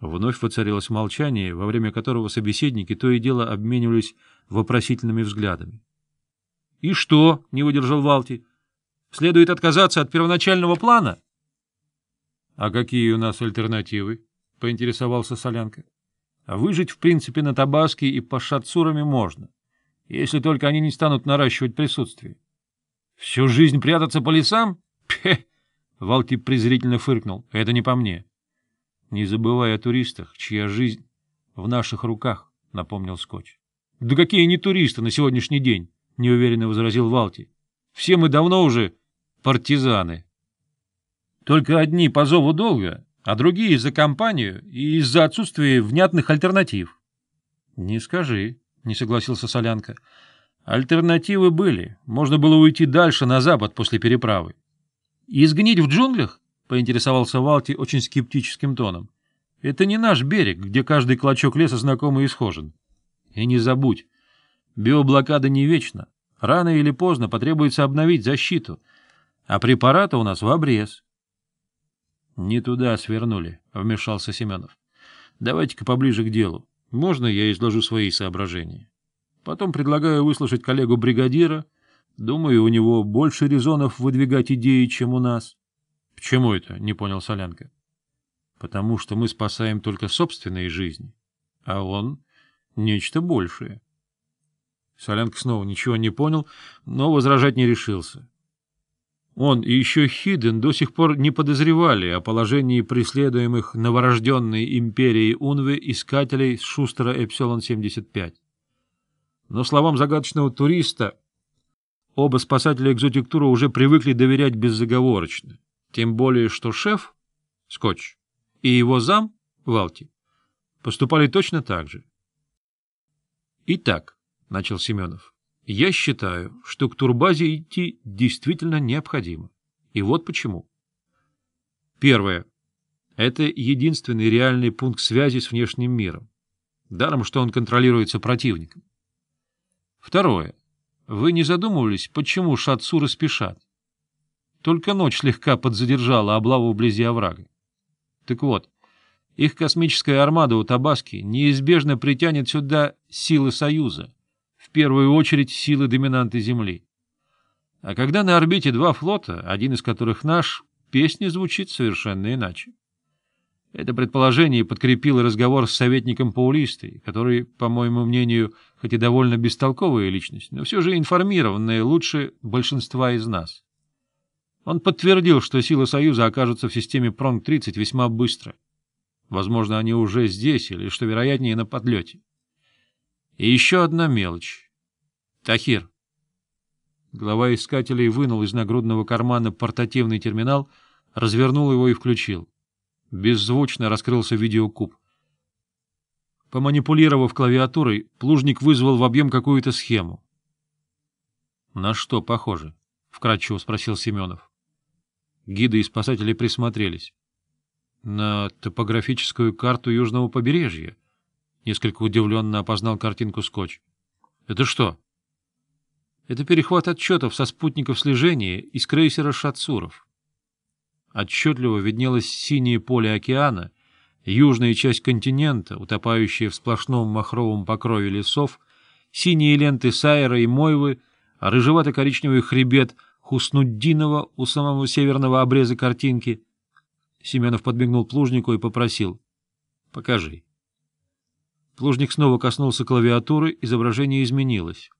Вновь воцарилось молчание, во время которого собеседники то и дело обменивались вопросительными взглядами. — И что? — не выдержал Валти. — Следует отказаться от первоначального плана? — А какие у нас альтернативы? — поинтересовался Солянка. — Выжить, в принципе, на Табаске и по шатсурами можно, если только они не станут наращивать присутствие. — Всю жизнь прятаться по лесам? — Валти презрительно фыркнул. — Это не по мне. Не забывая о туристах, чья жизнь в наших руках, — напомнил Скотч. — Да какие они туристы на сегодняшний день? — неуверенно возразил Валти. — Все мы давно уже партизаны. Только одни по зову долга, а другие за компанию и из-за отсутствия внятных альтернатив. — Не скажи, — не согласился Солянка. — Альтернативы были. Можно было уйти дальше, на запад, после переправы. — И сгнить в джунглях? — поинтересовался Валти очень скептическим тоном. — Это не наш берег, где каждый клочок леса знакомый и схожен И не забудь, биоблокада не вечна. Рано или поздно потребуется обновить защиту, а препарата у нас в обрез. — Не туда свернули, — вмешался Семенов. — Давайте-ка поближе к делу. Можно я изложу свои соображения? Потом предлагаю выслушать коллегу-бригадира. Думаю, у него больше резонов выдвигать идеи, чем у нас. — Почему это? — не понял Солянка. — Потому что мы спасаем только собственные жизни, а он — нечто большее. Солянка снова ничего не понял, но возражать не решился. Он и еще Хиден до сих пор не подозревали о положении преследуемых новорожденной империей Унвы искателей Шустера Эпсилон-75. Но словам загадочного туриста оба спасателя экзотиктура уже привыкли доверять беззаговорочно. Тем более, что шеф, Скотч, и его зам, Валти, поступали точно так же. «Итак», — начал Семенов, — «я считаю, что к турбазе идти действительно необходимо. И вот почему. Первое. Это единственный реальный пункт связи с внешним миром. Даром, что он контролируется противником. Второе. Вы не задумывались, почему шатсуры спешат? Только ночь слегка подзадержала облаву вблизи оврага. Так вот, их космическая армада у Табаски неизбежно притянет сюда силы Союза, в первую очередь силы доминанты Земли. А когда на орбите два флота, один из которых наш, песня звучит совершенно иначе. Это предположение подкрепило разговор с советником Паулистой, который, по моему мнению, хоть и довольно бестолковая личность, но все же информированная лучше большинства из нас. Он подтвердил, что силы Союза окажутся в системе Пронг-30 весьма быстро. Возможно, они уже здесь, или, что вероятнее, на подлете. И еще одна мелочь. Тахир. Глава искателей вынул из нагрудного кармана портативный терминал, развернул его и включил. Беззвучно раскрылся видеокуб. Поманипулировав клавиатурой, плужник вызвал в объем какую-то схему. — На что похоже? — вкратчиво спросил Семенов. Гиды и спасатели присмотрелись. На топографическую карту южного побережья. Несколько удивленно опознал картинку скотч. Это что? Это перехват отчетов со спутников слежения из крейсера «Шатсуров». Отчетливо виднелось синее поле океана, южная часть континента, утопающая в сплошном махровом покрове лесов, синие ленты Сайра и Мойвы, а рыжевато-коричневый хребет — Хуснуддинова у самого северного обреза картинки. Семенов подмигнул Плужнику и попросил. — Покажи. Плужник снова коснулся клавиатуры, изображение изменилось.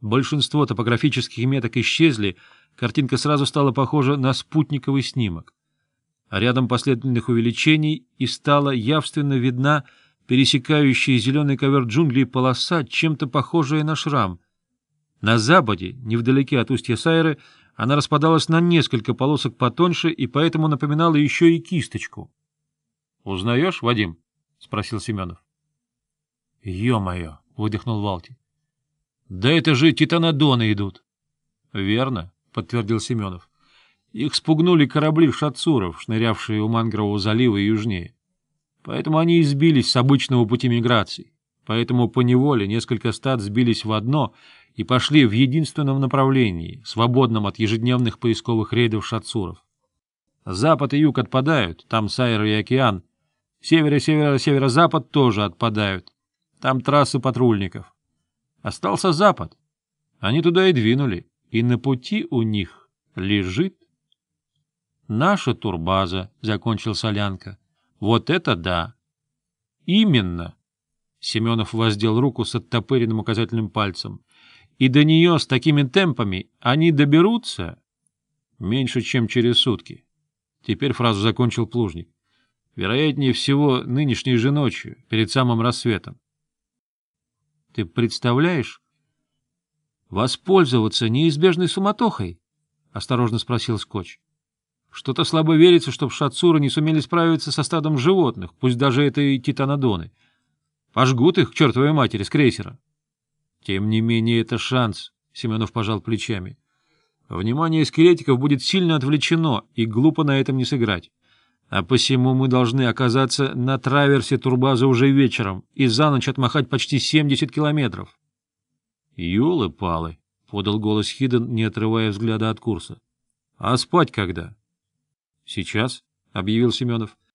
Большинство топографических меток исчезли, картинка сразу стала похожа на спутниковый снимок. А рядом последовательных увеличений и стала явственно видна пересекающая зеленый ковер джунглей полоса, чем-то похожая на шрам. На западе, невдалеке от устья Сайры, она распадалась на несколько полосок потоньше и поэтому напоминала еще и кисточку. — Узнаешь, Вадим? — спросил Семенов. — Ё-моё! — выдохнул Валти. — Да это же титанодоны идут! — Верно, — подтвердил Семенов. Их спугнули корабли шатсуров, шнырявшие у Мангрового залива и южнее. Поэтому они избились с обычного пути миграции. Поэтому поневоле несколько стад сбились в одно — и пошли в единственном направлении, свободном от ежедневных поисковых рейдов шатсуров. Запад и юг отпадают, там Сайра и океан. Север и северо-северо-запад тоже отпадают, там трассы патрульников. Остался запад. Они туда и двинули, и на пути у них лежит... «Наша турбаза», — закончил Солянка. «Вот это да!» «Именно!» — Семенов воздел руку с оттопыренным указательным пальцем и до нее с такими темпами они доберутся меньше, чем через сутки. Теперь фразу закончил Плужник. Вероятнее всего, нынешней же ночью, перед самым рассветом. Ты представляешь? Воспользоваться неизбежной суматохой? — осторожно спросил Скотч. Что-то слабо верится, что в Шацуры не сумели справиться со стадом животных, пусть даже это и титанодоны. Пожгут их к чертовой матери с крейсера. — тем не менее, это шанс, — Семенов пожал плечами. Внимание скелетиков будет сильно отвлечено, и глупо на этом не сыграть. А посему мы должны оказаться на траверсе турбазы уже вечером и за ночь отмахать почти 70 километров. — Ёлы-палы, — подал голос Хиден, не отрывая взгляда от курса. — А спать когда? — Сейчас, — объявил Семенов. —